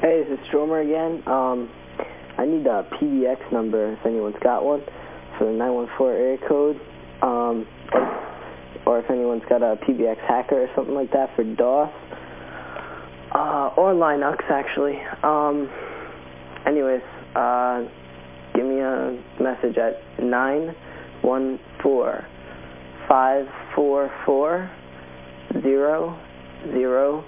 Hey, this is Stromer again. Um, I need a PBX number if anyone's got one for the 914 area code. Um, or if anyone's got a PBX hacker or something like that for DOS. Uh, or Linux, actually. Um, anyways, uh, give me a message at 914-544-0024.